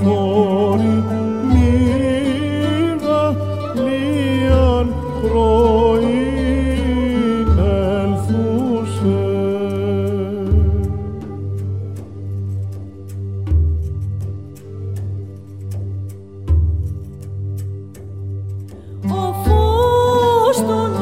φθόρη μοίρα λίαν. Ο φως των